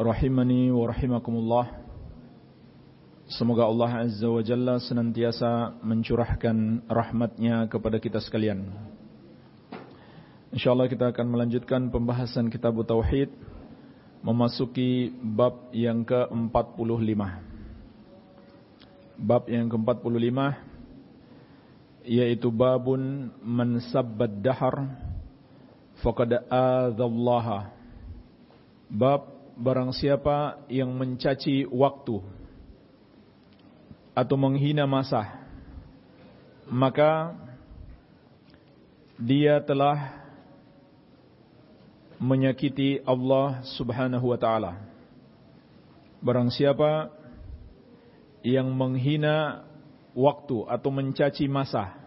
rahimani wa rahimakumullah. Semoga Allah Azza wa Jalla senantiasa mencurahkan rahmatnya kepada kita sekalian. InsyaAllah kita akan melanjutkan pembahasan kitab Tauhid Memasuki bab yang ke-45 Bab yang ke-45 Yaitu babun man sabbad dahar Faqad adhallaha Bab barang siapa yang mencaci waktu atau menghina masa maka dia telah menyakiti Allah Subhanahu wa taala. Barang siapa yang menghina waktu atau mencaci masa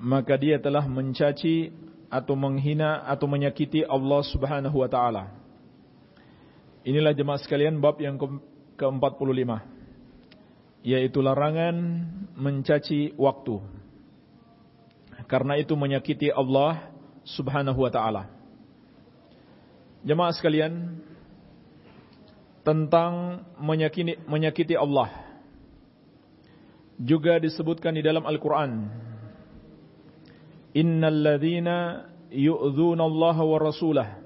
maka dia telah mencaci atau menghina atau menyakiti Allah Subhanahu wa taala Inilah jemaah sekalian bab yang ke-45 yaitu larangan mencaci waktu. Karena itu menyakiti Allah Subhanahu wa taala. Jemaah sekalian tentang menyakiti menyakiti Allah juga disebutkan di dalam Al-Qur'an. Innal ladzina yu'dzuna Allah wa rasulahu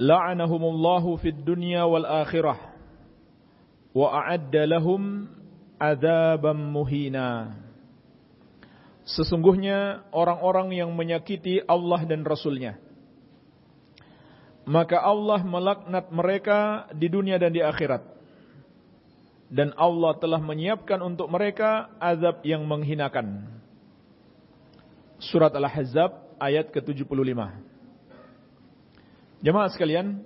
la'anahumullahu fid dunya wal akhirah wa a'adda lahum adzaban muhina Sesungguhnya orang-orang yang menyakiti Allah dan Rasulnya. Maka Allah melaknat mereka di dunia dan di akhirat. Dan Allah telah menyiapkan untuk mereka azab yang menghinakan. Surat Al-Ahzab ayat ke-75 Jemaah sekalian,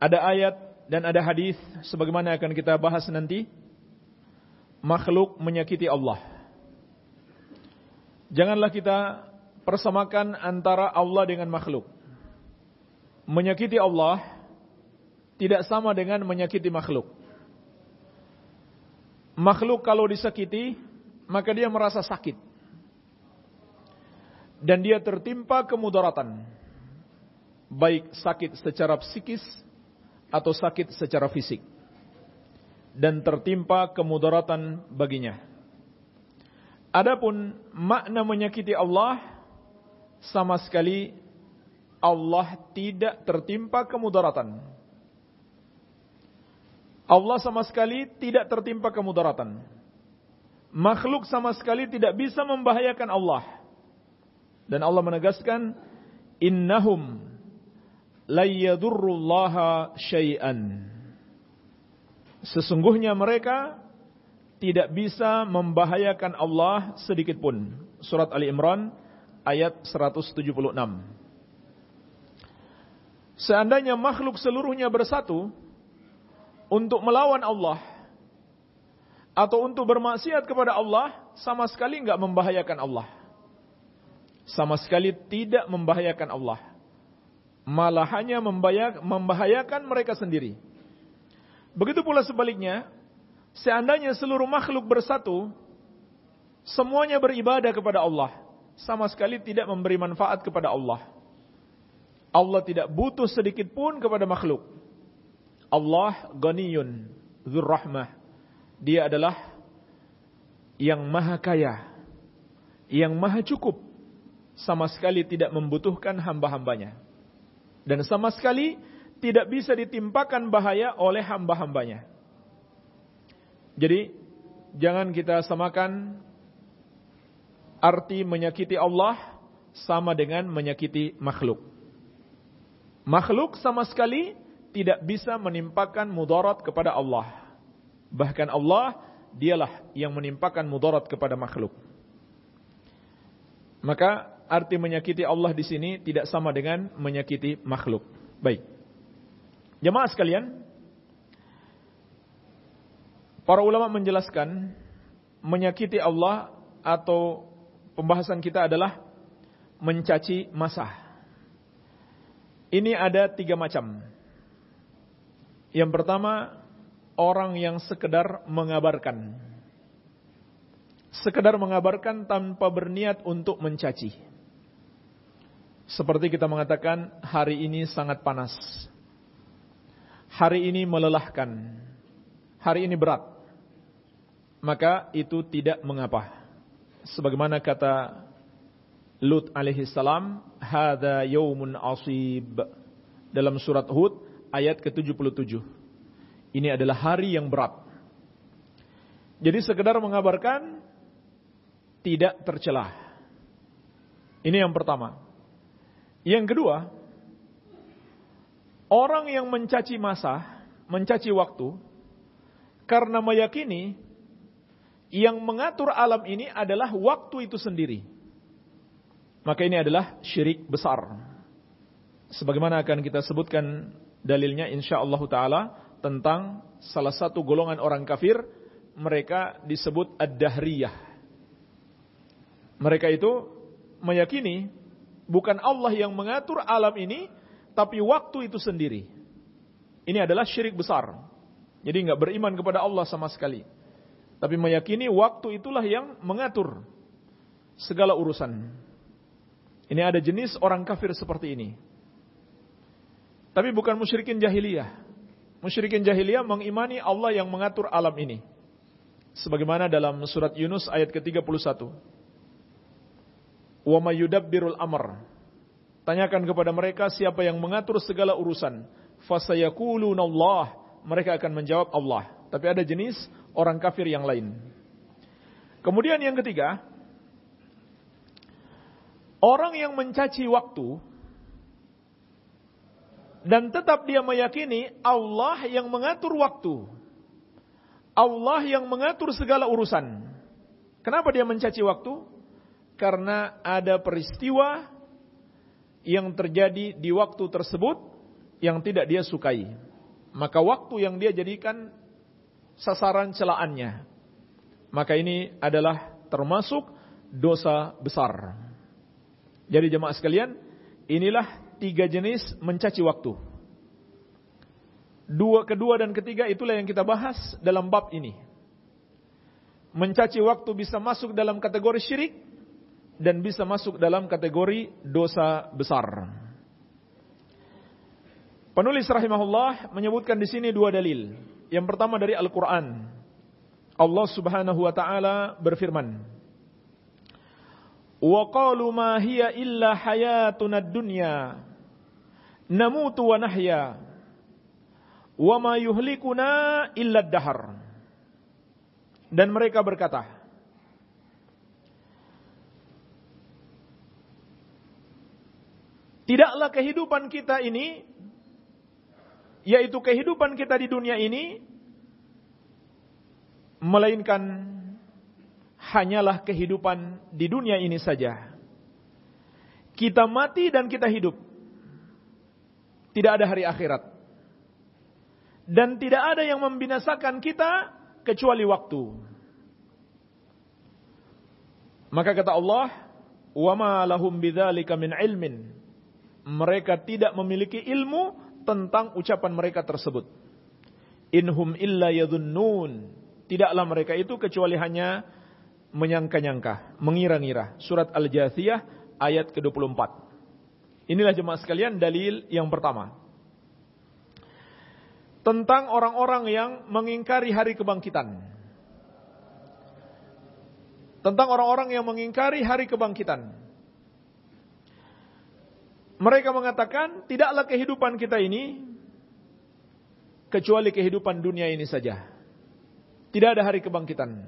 ada ayat dan ada hadis sebagaimana akan kita bahas nanti. Makhluk menyakiti Allah. Janganlah kita persamakan antara Allah dengan makhluk. Menyakiti Allah tidak sama dengan menyakiti makhluk. Makhluk kalau disakiti, maka dia merasa sakit dan dia tertimpa kemudaratan. Baik sakit secara psikis atau sakit secara fisik. Dan tertimpa kemudaratan baginya. Adapun makna menyakiti Allah sama sekali Allah tidak tertimpa kemudaratan. Allah sama sekali tidak tertimpa kemudaratan. Makhluk sama sekali tidak bisa membahayakan Allah dan Allah menegaskan innahum layyadurrullaha syai'an. Sesungguhnya mereka tidak bisa membahayakan Allah sedikit pun. Surat Ali Imran ayat 176. Seandainya makhluk seluruhnya bersatu untuk melawan Allah atau untuk bermaksiat kepada Allah, sama sekali enggak membahayakan Allah sama sekali tidak membahayakan Allah. Malah hanya membahayakan mereka sendiri. Begitu pula sebaliknya, seandainya seluruh makhluk bersatu, semuanya beribadah kepada Allah, sama sekali tidak memberi manfaat kepada Allah. Allah tidak butuh sedikit pun kepada makhluk. Allah ghaniyun, dzur rahmah. Dia adalah yang maha kaya, yang maha cukup, sama sekali tidak membutuhkan hamba-hambanya. Dan sama sekali tidak bisa ditimpakan bahaya oleh hamba-hambanya. Jadi, jangan kita samakan arti menyakiti Allah sama dengan menyakiti makhluk. Makhluk sama sekali tidak bisa menimpakan mudarat kepada Allah. Bahkan Allah dialah yang menimpakan mudarat kepada makhluk. Maka arti menyakiti Allah di sini tidak sama dengan menyakiti makhluk. Baik. Jemaah sekalian, para ulama menjelaskan menyakiti Allah atau pembahasan kita adalah mencaci masa. Ini ada tiga macam. Yang pertama, orang yang sekedar mengabarkan. Sekedar mengabarkan tanpa berniat untuk mencaci. Seperti kita mengatakan, hari ini sangat panas. Hari ini melelahkan. Hari ini berat. Maka itu tidak mengapa. Sebagaimana kata Lut alaihi salam, "Hadza yaumun asib." Dalam surat Hud ayat ke-77. Ini adalah hari yang berat. Jadi sekedar mengabarkan tidak tercelah. Ini yang pertama. Yang kedua, orang yang mencaci masa, mencaci waktu, karena meyakini yang mengatur alam ini adalah waktu itu sendiri. Maka ini adalah syirik besar. Sebagaimana akan kita sebutkan dalilnya insyaallah taala tentang salah satu golongan orang kafir, mereka disebut ad-dahriyah. Mereka itu meyakini bukan Allah yang mengatur alam ini, tapi waktu itu sendiri. Ini adalah syirik besar. Jadi nggak beriman kepada Allah sama sekali. Tapi meyakini waktu itulah yang mengatur segala urusan. Ini ada jenis orang kafir seperti ini. Tapi bukan musyrikin jahiliyah. Musyrikin jahiliyah mengimani Allah yang mengatur alam ini. Sebagaimana dalam surat Yunus ayat ke-31. Wa mayyudabbirul amr. Tanyakan kepada mereka siapa yang mengatur segala urusan. Fasayakuluna Allah. Mereka akan menjawab Allah. Tapi ada jenis orang kafir yang lain. Kemudian yang ketiga, orang yang mencaci waktu dan tetap dia meyakini Allah yang mengatur waktu. Allah yang mengatur segala urusan. Kenapa dia mencaci waktu? Karena ada peristiwa yang terjadi di waktu tersebut yang tidak dia sukai. Maka waktu yang dia jadikan sasaran celaannya. Maka ini adalah termasuk dosa besar. Jadi jemaah sekalian, inilah tiga jenis mencaci waktu. Dua, kedua dan ketiga itulah yang kita bahas dalam bab ini. Mencaci waktu bisa masuk dalam kategori syirik, dan bisa masuk dalam kategori dosa besar. Penulis rahimahullah menyebutkan di sini dua dalil. Yang pertama dari Al-Qur'an. Allah Subhanahu wa taala berfirman, "Wa qalu ma hiya illa hayatuna dunya namutu wa nahya wa ma yuhlikuna illa dahar." Dan mereka berkata, Tidaklah kehidupan kita ini, yaitu kehidupan kita di dunia ini, melainkan hanyalah kehidupan di dunia ini saja. Kita mati dan kita hidup. Tidak ada hari akhirat. Dan tidak ada yang membinasakan kita kecuali waktu. Maka kata Allah, "Wa ma lahum bidzalika min ilmin." Mereka tidak memiliki ilmu tentang ucapan mereka tersebut. Inhum illa yadhunnun. Tidaklah mereka itu kecuali hanya menyangka-nyangka, mengira-ngira. Surat Al-Jathiyah ayat ke-24. Inilah jemaah sekalian dalil yang pertama. Tentang orang-orang yang mengingkari hari kebangkitan. Tentang orang-orang yang mengingkari hari kebangkitan. Mereka mengatakan, tidaklah kehidupan kita ini kecuali kehidupan dunia ini saja. Tidak ada hari kebangkitan.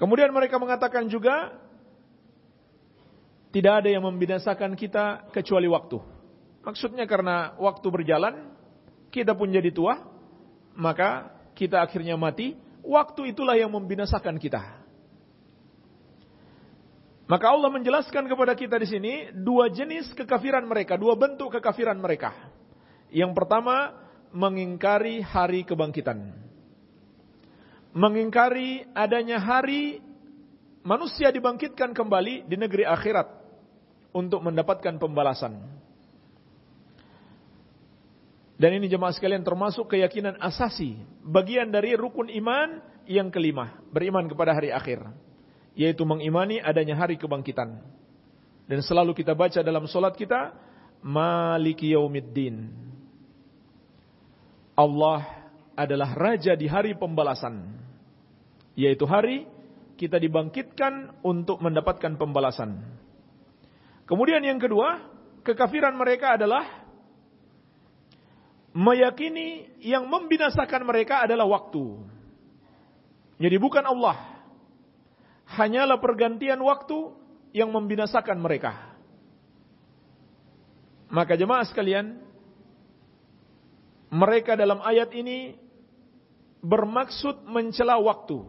Kemudian mereka mengatakan juga, tidak ada yang membinasakan kita kecuali waktu. Maksudnya karena waktu berjalan, kita pun jadi tua, maka kita akhirnya mati. Waktu itulah yang membinasakan kita. Maka Allah menjelaskan kepada kita di sini dua jenis kekafiran mereka, dua bentuk kekafiran mereka. Yang pertama, mengingkari hari kebangkitan. Mengingkari adanya hari manusia dibangkitkan kembali di negeri akhirat untuk mendapatkan pembalasan. Dan ini jemaah sekalian termasuk keyakinan asasi, bagian dari rukun iman yang kelima, beriman kepada hari akhir, yaitu mengimani adanya hari kebangkitan. Dan selalu kita baca dalam solat kita, Maliki Yaumiddin. Allah adalah raja di hari pembalasan, yaitu hari kita dibangkitkan untuk mendapatkan pembalasan. Kemudian yang kedua, kekafiran mereka adalah meyakini yang membinasakan mereka adalah waktu. Jadi bukan Allah. Hanyalah pergantian waktu yang membinasakan mereka. Maka jemaah sekalian, mereka dalam ayat ini bermaksud mencela waktu.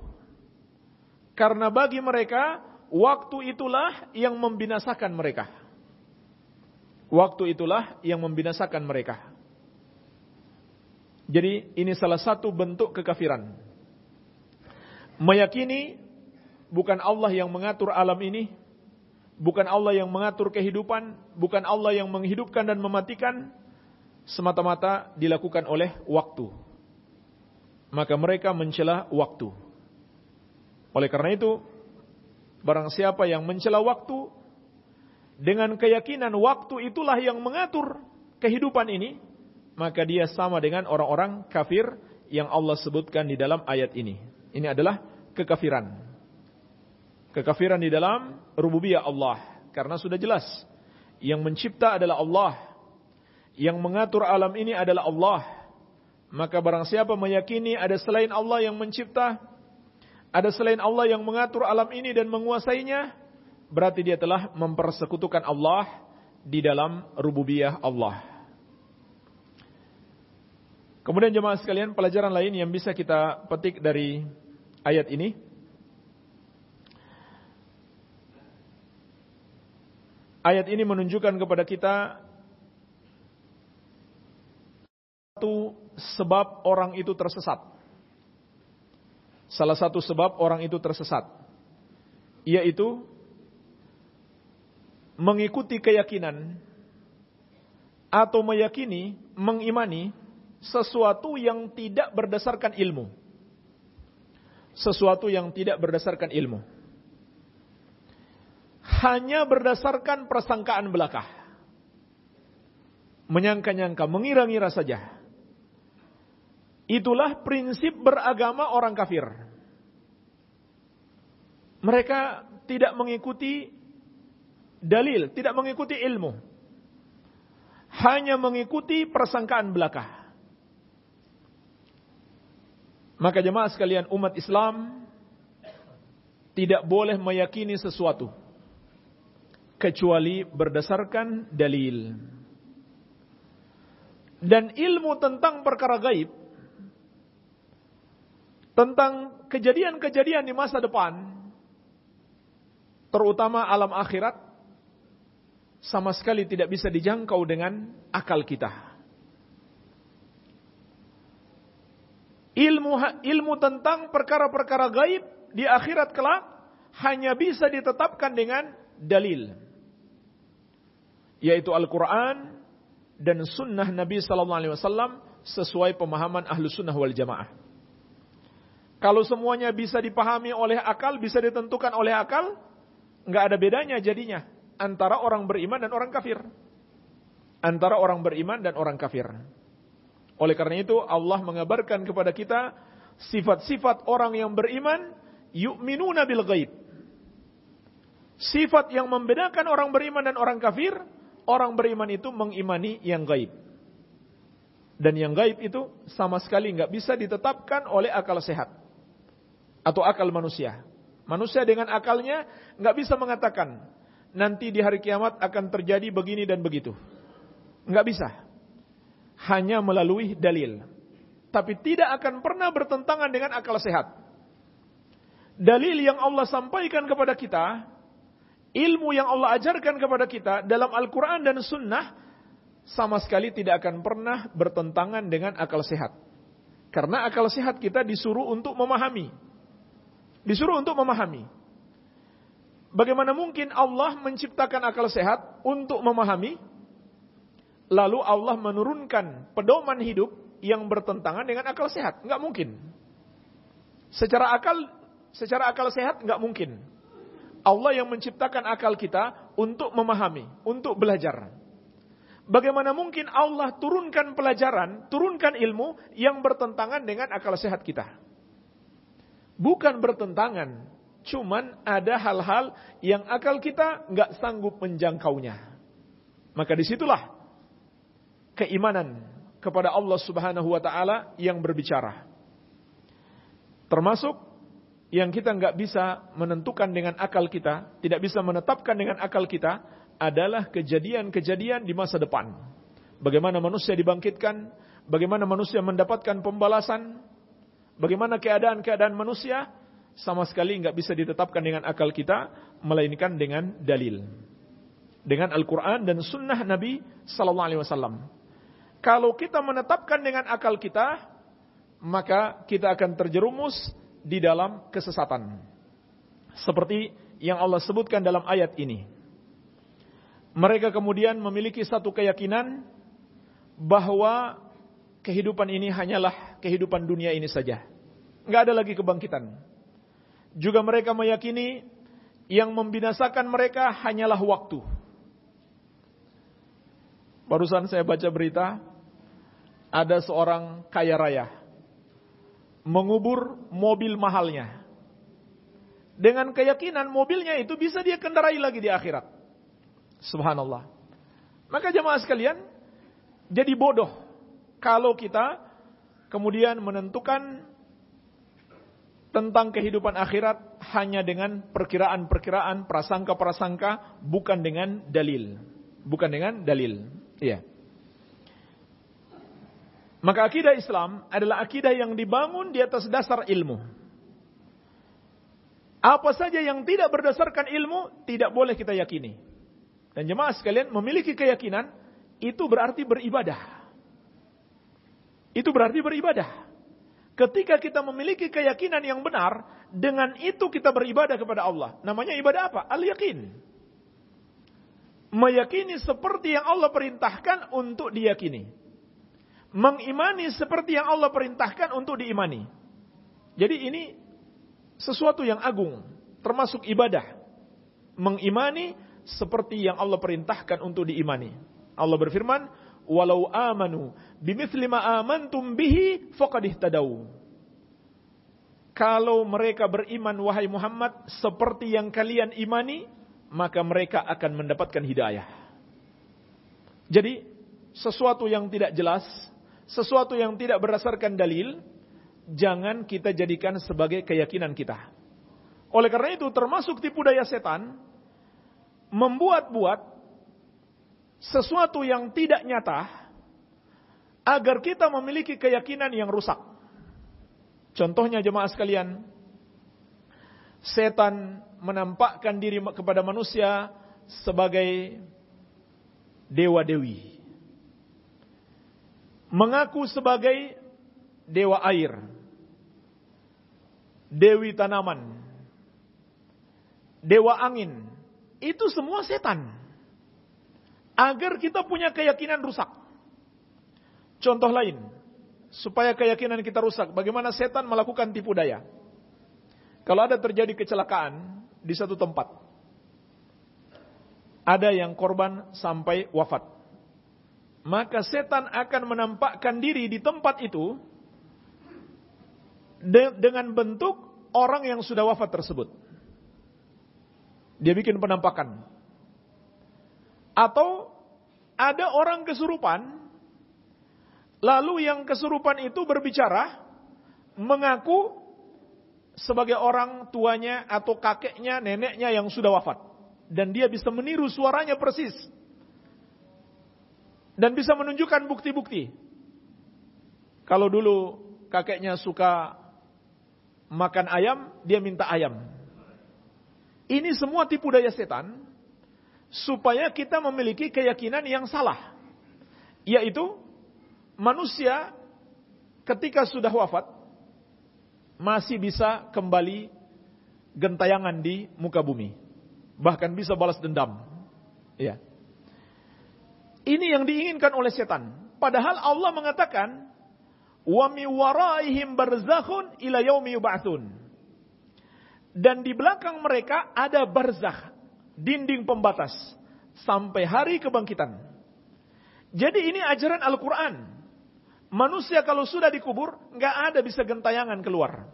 Karena bagi mereka, waktu itulah yang membinasakan mereka. Waktu itulah yang membinasakan mereka. Jadi ini salah satu bentuk kekafiran. Meyakini bukan Allah yang mengatur alam ini, bukan Allah yang mengatur kehidupan, bukan Allah yang menghidupkan dan mematikan, semata-mata dilakukan oleh waktu. Maka mereka mencela waktu. Oleh karena itu, barang siapa yang mencela waktu, dengan keyakinan waktu itulah yang mengatur kehidupan ini, maka dia sama dengan orang-orang kafir yang Allah sebutkan di dalam ayat ini. Ini adalah kekafiran. Kekafiran di dalam rububiyah Allah. Karena sudah jelas. Yang mencipta adalah Allah. Yang mengatur alam ini adalah Allah. Maka barang siapa meyakini ada selain Allah yang mencipta. Ada selain Allah yang mengatur alam ini dan menguasainya. Berarti dia telah mempersekutukan Allah di dalam rububiyah Allah. Kemudian jemaah sekalian, pelajaran lain yang bisa kita petik dari ayat ini. Ayat ini menunjukkan kepada kita satu sebab orang itu tersesat. Salah satu sebab orang itu tersesat. Yaitu mengikuti keyakinan atau meyakini, mengimani sesuatu yang tidak berdasarkan ilmu. Sesuatu yang tidak berdasarkan ilmu. Hanya berdasarkan persangkaan belaka. Menyangka-nyangka, mengira-ngira saja. Itulah prinsip beragama orang kafir. Mereka tidak mengikuti dalil, tidak mengikuti ilmu. Hanya mengikuti persangkaan belaka. Maka jemaah sekalian umat Islam tidak boleh meyakini sesuatu kecuali berdasarkan dalil. Dan ilmu tentang perkara gaib tentang kejadian-kejadian di masa depan terutama alam akhirat sama sekali tidak bisa dijangkau dengan akal kita. ilmu ilmu tentang perkara-perkara gaib di akhirat kelak hanya bisa ditetapkan dengan dalil yaitu Al-Qur'an dan sunnah Nabi sallallahu alaihi wasallam sesuai pemahaman ahlu sunnah wal jamaah. Kalau semuanya bisa dipahami oleh akal, bisa ditentukan oleh akal, nggak ada bedanya jadinya antara orang beriman dan orang kafir. Antara orang beriman dan orang kafir. Oleh karena itu Allah mengabarkan kepada kita sifat-sifat orang yang beriman yu'minuna bil ghaib. Sifat yang membedakan orang beriman dan orang kafir, orang beriman itu mengimani yang gaib. Dan yang gaib itu sama sekali nggak bisa ditetapkan oleh akal sehat atau akal manusia. Manusia dengan akalnya nggak bisa mengatakan nanti di hari kiamat akan terjadi begini dan begitu. Nggak bisa hanya melalui dalil. Tapi tidak akan pernah bertentangan dengan akal sehat. Dalil yang Allah sampaikan kepada kita, ilmu yang Allah ajarkan kepada kita dalam Al-Quran dan Sunnah sama sekali tidak akan pernah bertentangan dengan akal sehat. Karena akal sehat kita disuruh untuk memahami. Disuruh untuk memahami. Bagaimana mungkin Allah menciptakan akal sehat untuk memahami, lalu Allah menurunkan pedoman hidup yang bertentangan dengan akal sehat? Enggak mungkin. Secara akal, secara akal sehat enggak mungkin. Allah yang menciptakan akal kita untuk memahami, untuk belajar. Bagaimana mungkin Allah turunkan pelajaran, turunkan ilmu yang bertentangan dengan akal sehat kita? Bukan bertentangan, cuman ada hal-hal yang akal kita nggak sanggup menjangkaunya. Maka di situlah keimanan kepada Allah Subhanahu Wa Taala yang berbicara. Termasuk yang kita nggak bisa menentukan dengan akal kita, tidak bisa menetapkan dengan akal kita, adalah kejadian-kejadian di masa depan. Bagaimana manusia dibangkitkan, bagaimana manusia mendapatkan pembalasan, bagaimana keadaan-keadaan manusia, sama sekali nggak bisa ditetapkan dengan akal kita, melainkan dengan dalil. Dengan Al-Quran dan Sunnah Nabi Sallallahu Alaihi Wasallam. Kalau kita menetapkan dengan akal kita, maka kita akan terjerumus di dalam kesesatan. Seperti yang Allah sebutkan dalam ayat ini. Mereka kemudian memiliki satu keyakinan bahwa kehidupan ini hanyalah kehidupan dunia ini saja. Nggak ada lagi kebangkitan. Juga mereka meyakini yang membinasakan mereka hanyalah waktu. Barusan saya baca berita, ada seorang kaya raya mengubur mobil mahalnya. Dengan keyakinan mobilnya itu bisa dia kendarai lagi di akhirat. Subhanallah. Maka jemaah sekalian, jadi bodoh kalau kita kemudian menentukan tentang kehidupan akhirat hanya dengan perkiraan-perkiraan, prasangka-prasangka, bukan dengan dalil. Bukan dengan dalil. Iya. Maka akidah Islam adalah akidah yang dibangun di atas dasar ilmu. Apa saja yang tidak berdasarkan ilmu, tidak boleh kita yakini. Dan jemaah sekalian memiliki keyakinan itu berarti beribadah. Itu berarti beribadah. Ketika kita memiliki keyakinan yang benar, dengan itu kita beribadah kepada Allah. Namanya ibadah apa? Al-yakin. Meyakini seperti yang Allah perintahkan untuk diyakini. Mengimani seperti yang Allah perintahkan untuk diimani. Jadi ini sesuatu yang agung, termasuk ibadah. Mengimani seperti yang Allah perintahkan untuk diimani. Allah berfirman, "Walau amanu bimithli ma amantum bihi faqad ihtadau." Kalau mereka beriman wahai Muhammad seperti yang kalian imani, maka mereka akan mendapatkan hidayah. Jadi, sesuatu yang tidak jelas, sesuatu yang tidak berdasarkan dalil, jangan kita jadikan sebagai keyakinan kita. Oleh karena itu, termasuk tipu daya setan, membuat-buat sesuatu yang tidak nyata agar kita memiliki keyakinan yang rusak. Contohnya jemaah sekalian, setan menampakkan diri kepada manusia sebagai dewa-dewi. Mengaku sebagai dewa air, dewi tanaman, dewa angin, itu semua setan. Agar kita punya keyakinan rusak. Contoh lain, supaya keyakinan kita rusak, bagaimana setan melakukan tipu daya. Kalau ada terjadi kecelakaan di satu tempat, ada yang korban sampai wafat. Maka setan akan menampakkan diri di tempat itu dengan bentuk orang yang sudah wafat tersebut. Dia bikin penampakan. Atau ada orang kesurupan, lalu yang kesurupan itu berbicara, mengaku sebagai orang tuanya atau kakeknya, neneknya yang sudah wafat. Dan dia bisa meniru suaranya persis. Dan bisa menunjukkan bukti-bukti. Kalau dulu kakeknya suka makan ayam, dia minta ayam. Ini semua tipu daya setan supaya kita memiliki keyakinan yang salah. Yaitu manusia ketika sudah wafat masih bisa kembali gentayangan di muka bumi. Bahkan bisa balas dendam. Ya. Ini yang diinginkan oleh setan. Padahal Allah mengatakan, "Wa mi waraihim barzakhun ila yaumi yub'atsun." Dan di belakang mereka ada barzakh, dinding pembatas sampai hari kebangkitan. Jadi ini ajaran Al-Quran. Manusia kalau sudah dikubur, nggak ada bisa gentayangan keluar.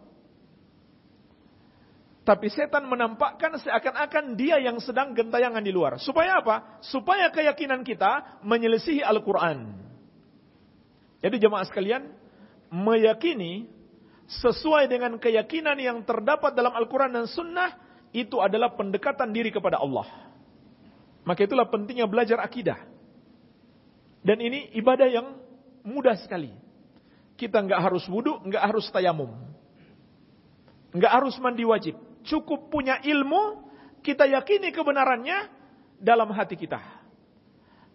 Tapi setan menampakkan seakan-akan dia yang sedang gentayangan di luar. Supaya apa? Supaya keyakinan kita menyelisihi Al-Quran. Jadi jemaah sekalian, meyakini sesuai dengan keyakinan yang terdapat dalam Al-Quran dan Sunnah, itu adalah pendekatan diri kepada Allah. Maka itulah pentingnya belajar akidah. Dan ini ibadah yang mudah sekali. Kita nggak harus wudhu, nggak harus tayamum. Nggak harus mandi wajib. Cukup punya ilmu, kita yakini kebenarannya dalam hati kita.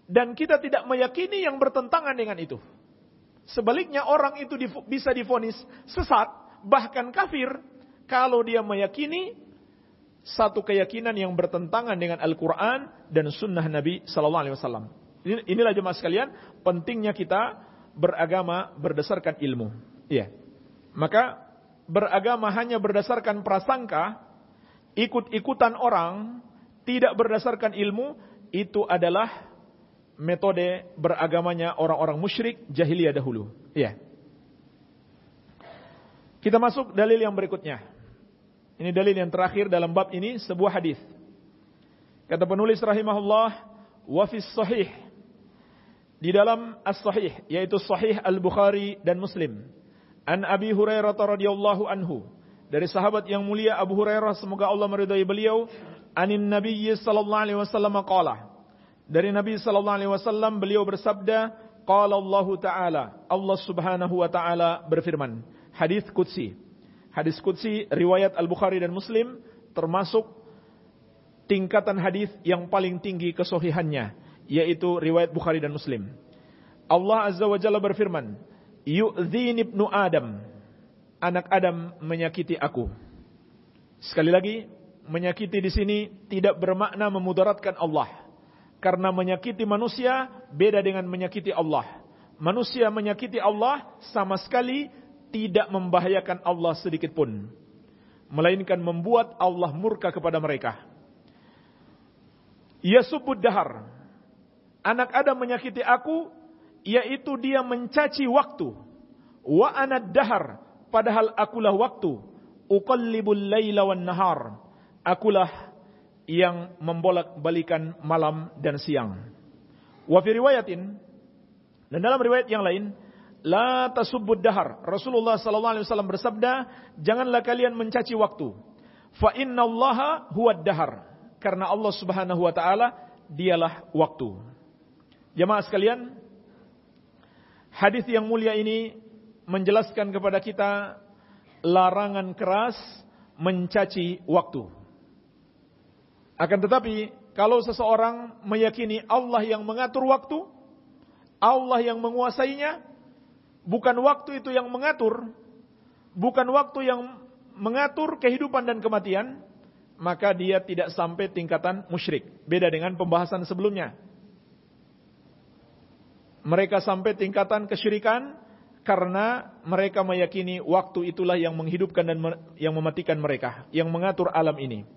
Dan kita tidak meyakini yang bertentangan dengan itu. Sebaliknya orang itu bisa difonis sesat, bahkan kafir, kalau dia meyakini satu keyakinan yang bertentangan dengan Al-Quran dan Sunnah Nabi Sallallahu Alaihi Wasallam. Inilah jemaah sekalian, pentingnya kita beragama berdasarkan ilmu. Iya. Maka beragama hanya berdasarkan prasangka, ikut-ikutan orang, tidak berdasarkan ilmu, itu adalah metode beragamanya orang-orang musyrik jahiliyah dahulu. Iya. Kita masuk dalil yang berikutnya. Ini dalil yang terakhir dalam bab ini sebuah hadis. Kata penulis rahimahullah, wa fi sahih. Di dalam as-sahih, yaitu sahih Al-Bukhari dan Muslim. An Abi Hurairah radhiyallahu anhu. Dari sahabat yang mulia Abu Hurairah semoga Allah meridai beliau, anin Nabi sallallahu alaihi wasallam qala. Dari Nabi sallallahu alaihi wasallam beliau bersabda, qala Allah taala, Allah Subhanahu wa taala berfirman, hadis qudsi. Hadis qudsi riwayat Al-Bukhari dan Muslim termasuk tingkatan hadis yang paling tinggi kesohihannya, yaitu riwayat Bukhari dan Muslim. Allah Azza wa Jalla berfirman, Yu'zin ibnu Adam, anak Adam menyakiti aku. Sekali lagi, menyakiti di sini tidak bermakna memudaratkan Allah. Karena menyakiti manusia beda dengan menyakiti Allah. Manusia menyakiti Allah sama sekali tidak membahayakan Allah sedikit pun. Melainkan membuat Allah murka kepada mereka. Yasubud dahar. Anak Adam menyakiti aku, yaitu dia mencaci waktu. Wa anad dahar, padahal akulah waktu. Uqallibul layla wan nahar. Akulah yang membolak-balikan malam dan siang. Wa fi riwayatin dan dalam riwayat yang lain, la tasubbud dahar. Rasulullah sallallahu alaihi wasallam bersabda, janganlah kalian mencaci waktu. Fa innallaha huwad dahar. Karena Allah Subhanahu wa taala dialah waktu. Jemaah sekalian, hadis yang mulia ini menjelaskan kepada kita larangan keras mencaci waktu. Akan tetapi, kalau seseorang meyakini Allah yang mengatur waktu, Allah yang menguasainya, bukan waktu itu yang mengatur, bukan waktu yang mengatur kehidupan dan kematian, maka dia tidak sampai tingkatan musyrik. Beda dengan pembahasan sebelumnya. Mereka sampai tingkatan kesyirikan karena mereka meyakini waktu itulah yang menghidupkan dan yang mematikan mereka, yang mengatur alam ini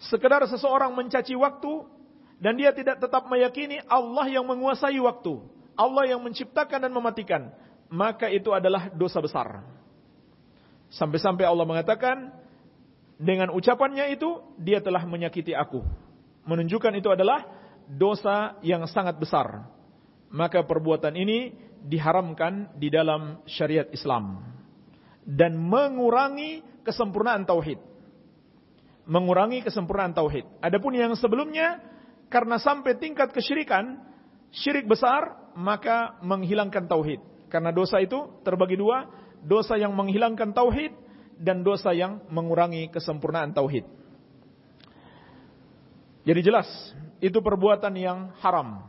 sekedar seseorang mencaci waktu dan dia tidak tetap meyakini Allah yang menguasai waktu, Allah yang menciptakan dan mematikan, maka itu adalah dosa besar. Sampai-sampai Allah mengatakan dengan ucapannya itu dia telah menyakiti aku. Menunjukkan itu adalah dosa yang sangat besar. Maka perbuatan ini diharamkan di dalam syariat Islam dan mengurangi kesempurnaan tauhid mengurangi kesempurnaan tauhid. Adapun yang sebelumnya karena sampai tingkat kesyirikan, syirik besar, maka menghilangkan tauhid. Karena dosa itu terbagi dua, dosa yang menghilangkan tauhid dan dosa yang mengurangi kesempurnaan tauhid. Jadi jelas, itu perbuatan yang haram.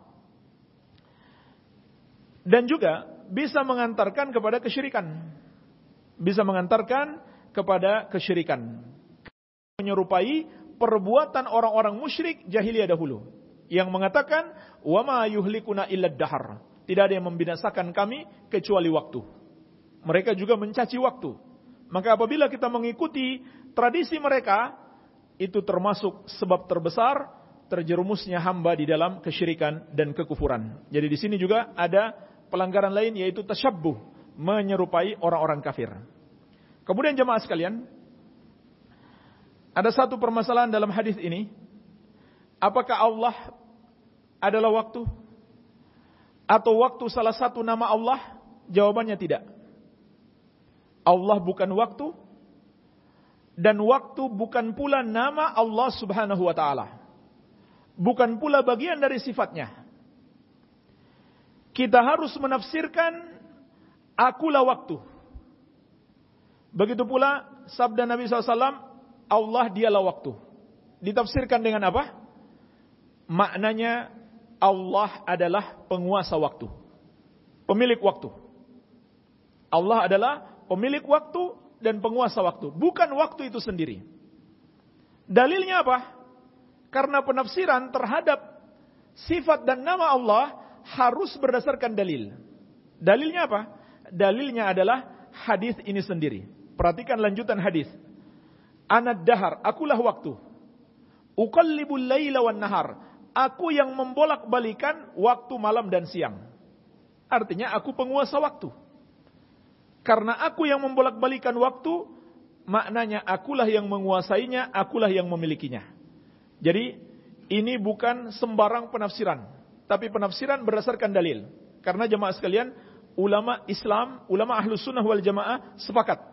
Dan juga bisa mengantarkan kepada kesyirikan. Bisa mengantarkan kepada kesyirikan. Menyerupai perbuatan orang-orang musyrik jahiliyah dahulu yang mengatakan wama yuhlikuna illa dahar. Tidak ada yang membinasakan kami kecuali waktu. Mereka juga mencaci waktu. Maka apabila kita mengikuti tradisi mereka, itu termasuk sebab terbesar terjerumusnya hamba di dalam kesyirikan dan kekufuran. Jadi di sini juga ada pelanggaran lain yaitu tasyabbuh, menyerupai orang-orang kafir. Kemudian jemaah sekalian, ada satu permasalahan dalam hadis ini. Apakah Allah adalah waktu? Atau waktu salah satu nama Allah? Jawabannya tidak. Allah bukan waktu dan waktu bukan pula nama Allah Subhanahu wa taala. Bukan pula bagian dari sifatnya. Kita harus menafsirkan akulah waktu. Begitu pula sabda Nabi SAW, Allah dialah waktu. Ditafsirkan dengan apa? Maknanya Allah adalah penguasa waktu. Pemilik waktu. Allah adalah pemilik waktu dan penguasa waktu. Bukan waktu itu sendiri. Dalilnya apa? Karena penafsiran terhadap sifat dan nama Allah harus berdasarkan dalil. Dalilnya apa? Dalilnya adalah hadis ini sendiri. Perhatikan lanjutan hadis. Anad dahar, akulah waktu. Uqallibul laila wan nahar. Aku yang membolak-balikan waktu malam dan siang. Artinya aku penguasa waktu. Karena aku yang membolak-balikan waktu, maknanya akulah yang menguasainya, akulah yang memilikinya. Jadi ini bukan sembarang penafsiran, tapi penafsiran berdasarkan dalil. Karena jemaah sekalian, ulama Islam, ulama ahlus sunnah wal jamaah sepakat.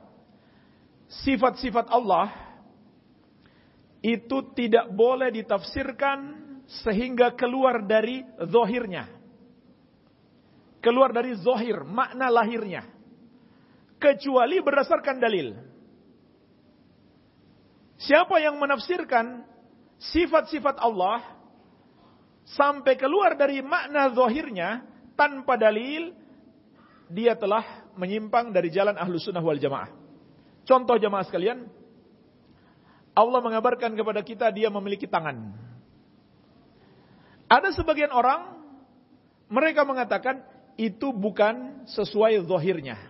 Sifat-sifat Allah itu tidak boleh ditafsirkan sehingga keluar dari zohirnya. Keluar dari zohir, makna lahirnya. Kecuali berdasarkan dalil. Siapa yang menafsirkan sifat-sifat Allah sampai keluar dari makna zohirnya tanpa dalil, dia telah menyimpang dari jalan ahlu sunnah wal jamaah. Contoh jamaah sekalian, Allah mengabarkan kepada kita dia memiliki tangan. Ada sebagian orang, mereka mengatakan itu bukan sesuai zohirnya.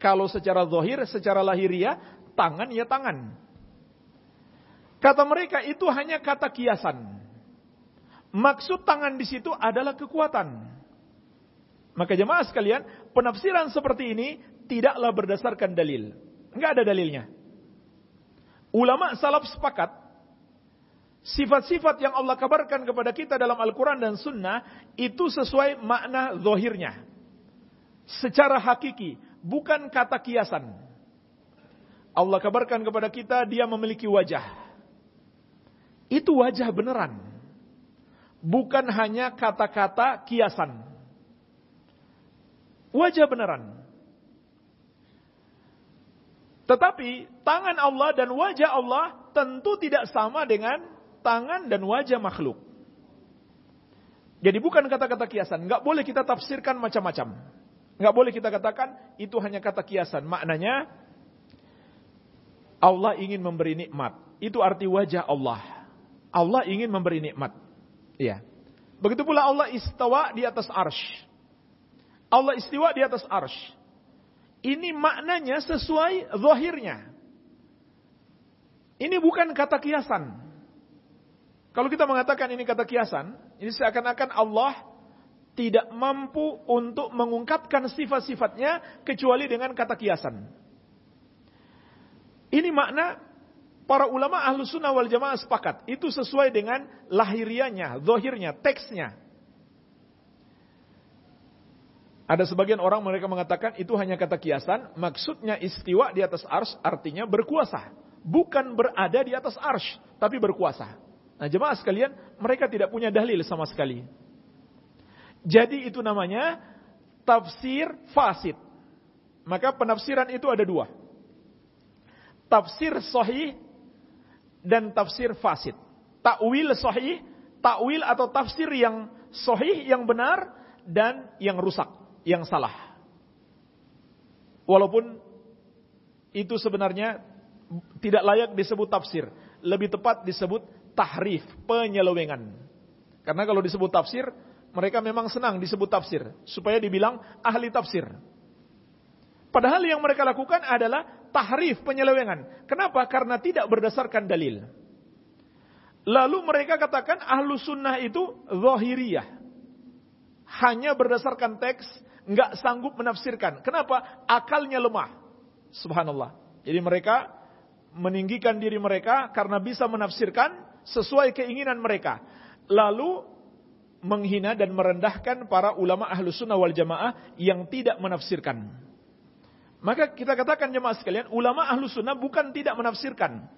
Kalau secara zohir, secara lahiriah, tangan ya tangan. Kata mereka itu hanya kata kiasan. Maksud tangan di situ adalah kekuatan. Maka jemaah sekalian, penafsiran seperti ini tidaklah berdasarkan dalil. Enggak ada dalilnya. Ulama salaf sepakat sifat-sifat yang Allah kabarkan kepada kita dalam Al-Quran dan Sunnah itu sesuai makna zohirnya. Secara hakiki, bukan kata kiasan. Allah kabarkan kepada kita dia memiliki wajah. Itu wajah beneran. Bukan hanya kata-kata kiasan. Wajah beneran. Tetapi tangan Allah dan wajah Allah tentu tidak sama dengan tangan dan wajah makhluk. Jadi bukan kata-kata kiasan. Nggak boleh kita tafsirkan macam-macam. Nggak boleh kita katakan itu hanya kata kiasan. Maknanya Allah ingin memberi nikmat. Itu arti wajah Allah. Allah ingin memberi nikmat. Iya. Begitu pula Allah istawa di atas arsh. Allah istiwa di atas arsh. Ini maknanya sesuai zahirnya. Ini bukan kata kiasan. Kalau kita mengatakan ini kata kiasan, ini seakan-akan Allah tidak mampu untuk mengungkapkan sifat-sifatnya kecuali dengan kata kiasan. Ini makna para ulama ahlu sunnah wal jamaah sepakat. Itu sesuai dengan lahirianya, zohirnya, teksnya. Ada sebagian orang mereka mengatakan itu hanya kata kiasan, maksudnya istiwa di atas ars artinya berkuasa. Bukan berada di atas ars, tapi berkuasa. Nah jemaah sekalian, mereka tidak punya dalil sama sekali. Jadi itu namanya tafsir fasid. Maka penafsiran itu ada dua. Tafsir sahih dan tafsir fasid. takwil sahih, takwil atau tafsir yang sahih yang benar dan yang rusak, yang salah. Walaupun itu sebenarnya tidak layak disebut tafsir, lebih tepat disebut tahrif, penyelewengan. Karena kalau disebut tafsir, mereka memang senang disebut tafsir supaya dibilang ahli tafsir. Padahal yang mereka lakukan adalah tahrif, penyelewengan. Kenapa? Karena tidak berdasarkan dalil. Lalu mereka katakan ahlu sunnah itu zahiriyah. Hanya berdasarkan teks, nggak sanggup menafsirkan. Kenapa? Akalnya lemah. Subhanallah. Jadi mereka meninggikan diri mereka karena bisa menafsirkan sesuai keinginan mereka. Lalu menghina dan merendahkan para ulama ahlu sunnah wal jamaah yang tidak menafsirkan. Maka kita katakan jemaah sekalian, ulama ahlu sunnah bukan tidak menafsirkan.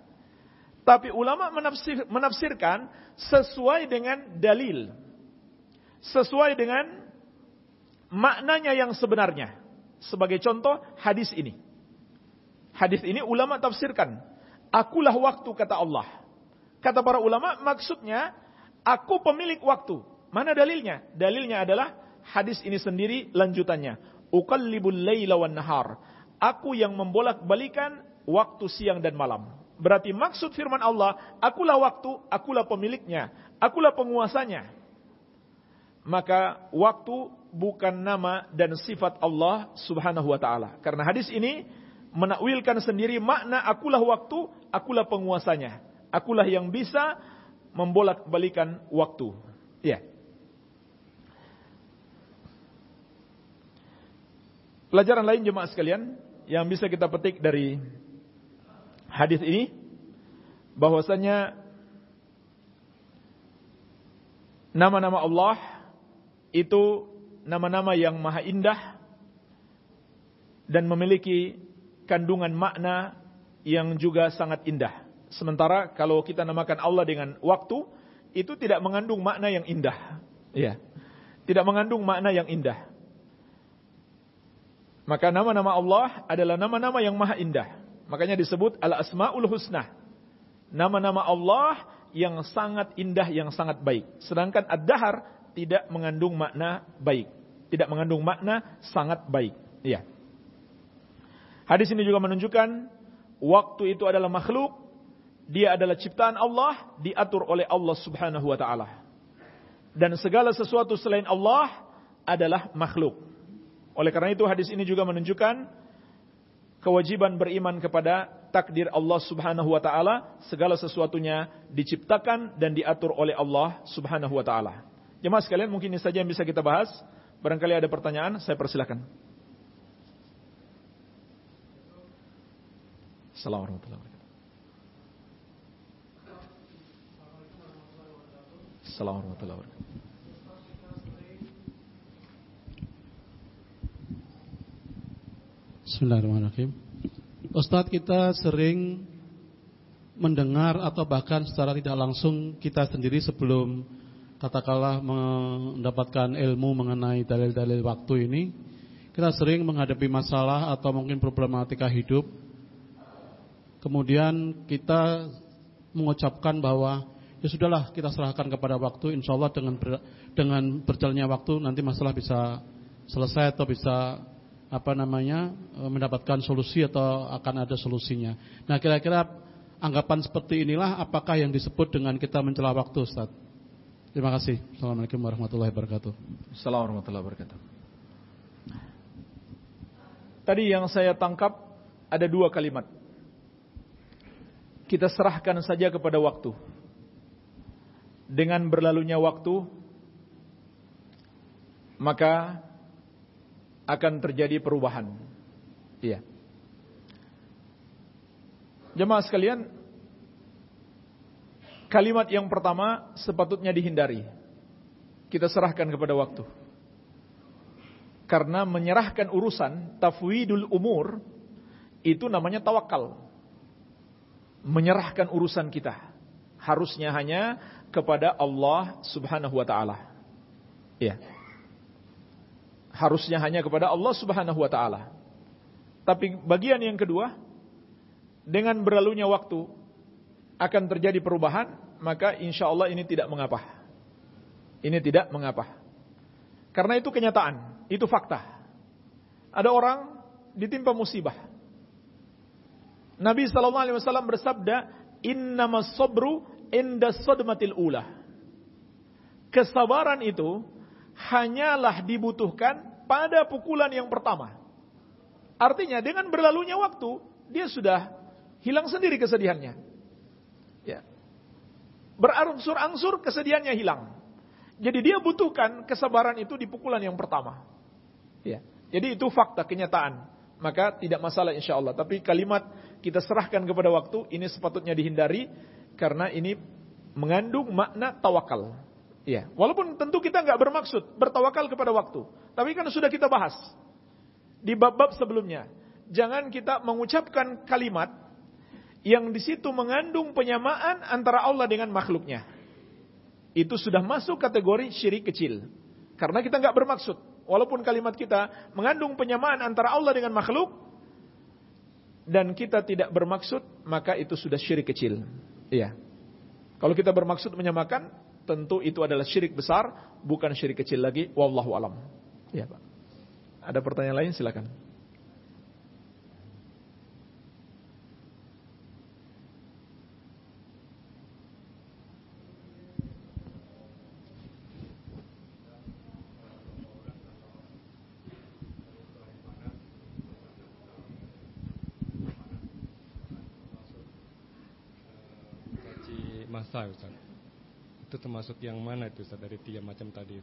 Tapi ulama menafsir, menafsirkan sesuai dengan dalil. Sesuai dengan maknanya yang sebenarnya. Sebagai contoh hadis ini. Hadis ini ulama tafsirkan. Akulah waktu kata Allah. Kata para ulama maksudnya aku pemilik waktu. Mana dalilnya? Dalilnya adalah hadis ini sendiri lanjutannya. Uqallibul laila wan nahar Aku yang membolak-balikan waktu siang dan malam. Berarti maksud firman Allah, akulah waktu, akulah pemiliknya, akulah penguasanya. Maka waktu bukan nama dan sifat Allah subhanahu wa ta'ala. Karena hadis ini menakwilkan sendiri makna akulah waktu, akulah penguasanya. Akulah yang bisa membolak-balikan waktu. Ya. Pelajaran lain jemaah sekalian, yang bisa kita petik dari hadis ini bahwasanya nama-nama Allah itu nama-nama yang maha indah dan memiliki kandungan makna yang juga sangat indah. Sementara kalau kita namakan Allah dengan waktu, itu tidak mengandung makna yang indah. Ya. Tidak mengandung makna yang indah. Maka nama-nama Allah adalah nama-nama yang maha indah. Makanya disebut al-asma'ul husna. Nama-nama Allah yang sangat indah, yang sangat baik. Sedangkan ad-dahar tidak mengandung makna baik. Tidak mengandung makna sangat baik. Iya. Hadis ini juga menunjukkan waktu itu adalah makhluk, dia adalah ciptaan Allah, diatur oleh Allah Subhanahu wa taala. Dan segala sesuatu selain Allah adalah makhluk. Oleh karena itu hadis ini juga menunjukkan kewajiban beriman kepada takdir Allah Subhanahu wa taala, segala sesuatunya diciptakan dan diatur oleh Allah Subhanahu wa taala. Jemaah sekalian, mungkin ini saja yang bisa kita bahas. Barangkali ada pertanyaan, saya persilakan. Assalamualaikum warahmatullahi wabarakatuh. Assalamualaikum warahmatullahi wabarakatuh. Bismillahirrahmanirrahim. Ustadz kita sering mendengar atau bahkan secara tidak langsung kita sendiri sebelum katakanlah mendapatkan ilmu mengenai dalil-dalil waktu ini kita sering menghadapi masalah atau mungkin problematika hidup kemudian kita mengucapkan bahwa ya sudahlah kita serahkan kepada waktu insya Allah dengan ber, dengan berjalannya waktu nanti masalah bisa selesai atau bisa apa namanya e, mendapatkan solusi atau akan ada solusinya. Nah, kira-kira anggapan seperti inilah apakah yang disebut dengan kita mencela waktu, Ustaz? Terima kasih. Assalamualaikum warahmatullahi wabarakatuh. Assalamualaikum warahmatullahi wabarakatuh. Tadi yang saya tangkap ada dua kalimat. Kita serahkan saja kepada waktu. Dengan berlalunya waktu, maka akan terjadi perubahan. Iya. Jemaah sekalian, kalimat yang pertama sepatutnya dihindari. Kita serahkan kepada waktu. Karena menyerahkan urusan tafwidul umur itu namanya tawakal. Menyerahkan urusan kita harusnya hanya kepada Allah Subhanahu wa taala. Iya harusnya hanya kepada Allah Subhanahu wa taala. Tapi bagian yang kedua dengan berlalunya waktu akan terjadi perubahan, maka insya Allah ini tidak mengapa. Ini tidak mengapa. Karena itu kenyataan, itu fakta. Ada orang ditimpa musibah. Nabi Shallallahu Alaihi Wasallam bersabda, Inna sabru inda sadmatil ula. Kesabaran itu hanyalah dibutuhkan pada pukulan yang pertama. Artinya dengan berlalunya waktu, dia sudah hilang sendiri kesedihannya. Ya. Berangsur-angsur kesedihannya hilang. Jadi dia butuhkan kesabaran itu di pukulan yang pertama. Ya. Jadi itu fakta kenyataan. Maka tidak masalah insya Allah. Tapi kalimat kita serahkan kepada waktu ini sepatutnya dihindari karena ini mengandung makna tawakal. Ya, walaupun tentu kita nggak bermaksud bertawakal kepada waktu, tapi kan sudah kita bahas di bab-bab sebelumnya. Jangan kita mengucapkan kalimat yang di situ mengandung penyamaan antara Allah dengan makhluknya itu sudah masuk kategori syirik kecil. Karena kita nggak bermaksud. Walaupun kalimat kita mengandung penyamaan antara Allah dengan makhluk, dan kita tidak bermaksud, maka itu sudah syirik kecil. Iya. Kalau kita bermaksud menyamakan, tentu itu adalah syirik besar, bukan syirik kecil lagi. Wallahu alam. Iya, Pak. Ada pertanyaan lain silakan. masa Ustaz. Itu termasuk yang mana itu Ustaz dari tiga macam tadi?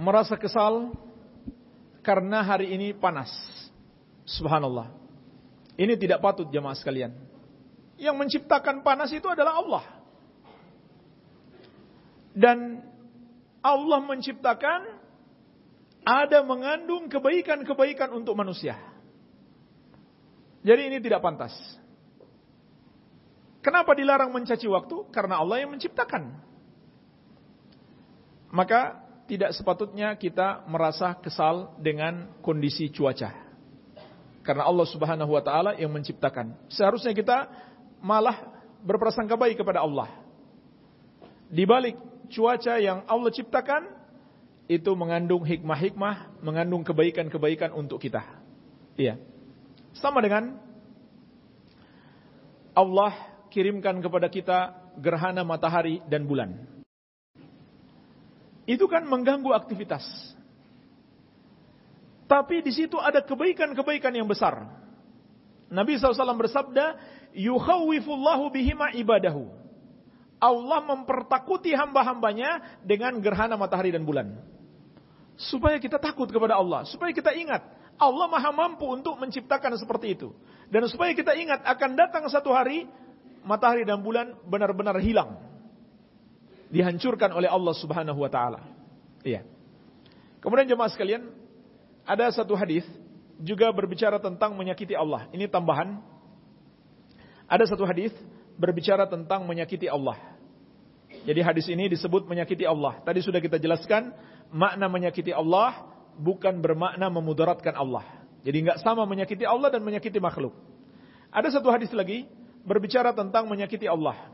Merasa kesal karena hari ini panas. Subhanallah. Ini tidak patut jemaah sekalian. Yang menciptakan panas itu adalah Allah. Dan Allah menciptakan ada mengandung kebaikan-kebaikan untuk manusia. Jadi ini tidak pantas. Kenapa dilarang mencaci waktu? Karena Allah yang menciptakan. Maka tidak sepatutnya kita merasa kesal dengan kondisi cuaca. Karena Allah Subhanahu wa taala yang menciptakan. Seharusnya kita malah berprasangka baik kepada Allah. Di balik cuaca yang Allah ciptakan itu mengandung hikmah-hikmah, mengandung kebaikan-kebaikan untuk kita. Iya. Sama dengan Allah kirimkan kepada kita gerhana matahari dan bulan. Itu kan mengganggu aktivitas. Tapi di situ ada kebaikan-kebaikan yang besar. Nabi SAW bersabda, Yukhawifullahu bihima ibadahu. Allah mempertakuti hamba-hambanya dengan gerhana matahari dan bulan. Supaya kita takut kepada Allah. Supaya kita ingat, Allah maha mampu untuk menciptakan seperti itu. Dan supaya kita ingat, akan datang satu hari, matahari dan bulan benar-benar hilang. Dihancurkan oleh Allah Subhanahu wa taala. Iya. Kemudian jemaah sekalian, ada satu hadis juga berbicara tentang menyakiti Allah. Ini tambahan. Ada satu hadis berbicara tentang menyakiti Allah. Jadi hadis ini disebut menyakiti Allah. Tadi sudah kita jelaskan makna menyakiti Allah bukan bermakna memudaratkan Allah. Jadi nggak sama menyakiti Allah dan menyakiti makhluk. Ada satu hadis lagi berbicara tentang menyakiti Allah.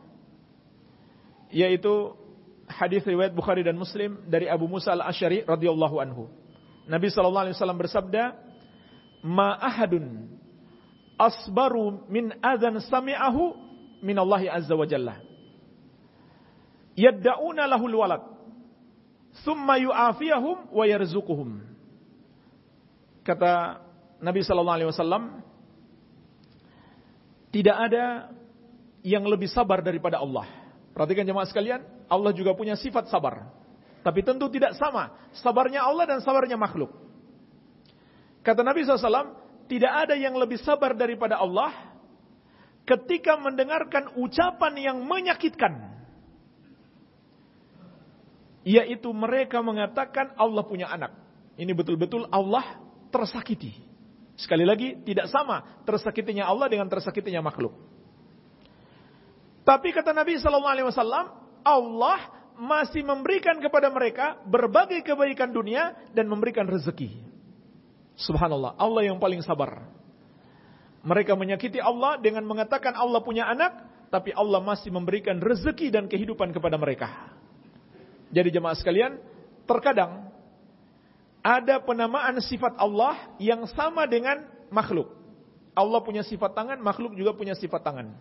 Yaitu hadis riwayat Bukhari dan Muslim dari Abu Musa al-Asy'ari radhiyallahu anhu. Nabi sallallahu alaihi wasallam bersabda, "Ma ahadun asbaru min adzan sami'ahu min Allah azza wa jalla." Yadda'una lahul walad, thumma yu'afiyahum wa yarzuquhum. Kata Nabi sallallahu alaihi wasallam, tidak ada yang lebih sabar daripada Allah. Perhatikan jemaah sekalian, Allah juga punya sifat sabar. Tapi tentu tidak sama sabarnya Allah dan sabarnya makhluk. Kata Nabi SAW, tidak ada yang lebih sabar daripada Allah ketika mendengarkan ucapan yang menyakitkan. Yaitu mereka mengatakan Allah punya anak. Ini betul-betul Allah tersakiti. Sekali lagi, tidak sama tersakitinya Allah dengan tersakitinya makhluk. Tapi kata Nabi Sallallahu Alaihi Wasallam, Allah masih memberikan kepada mereka berbagai kebaikan dunia dan memberikan rezeki. Subhanallah, Allah yang paling sabar. Mereka menyakiti Allah dengan mengatakan Allah punya anak, tapi Allah masih memberikan rezeki dan kehidupan kepada mereka. Jadi jemaah sekalian, terkadang ada penamaan sifat Allah yang sama dengan makhluk. Allah punya sifat tangan, makhluk juga punya sifat tangan.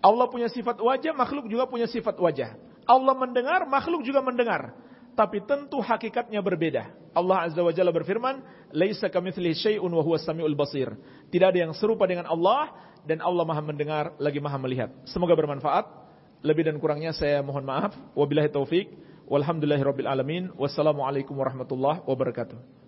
Allah punya sifat wajah, makhluk juga punya sifat wajah. Allah mendengar, makhluk juga mendengar tapi tentu hakikatnya berbeda. Allah Azza wa Jalla berfirman, "Laisa kamitslihi syai'un wa huwas samiul basir." Tidak ada yang serupa dengan Allah dan Allah Maha mendengar lagi Maha melihat. Semoga bermanfaat. Lebih dan kurangnya saya mohon maaf. Wabillahi taufik. Walhamdulillahirabbil alamin. Wassalamualaikum warahmatullahi wabarakatuh.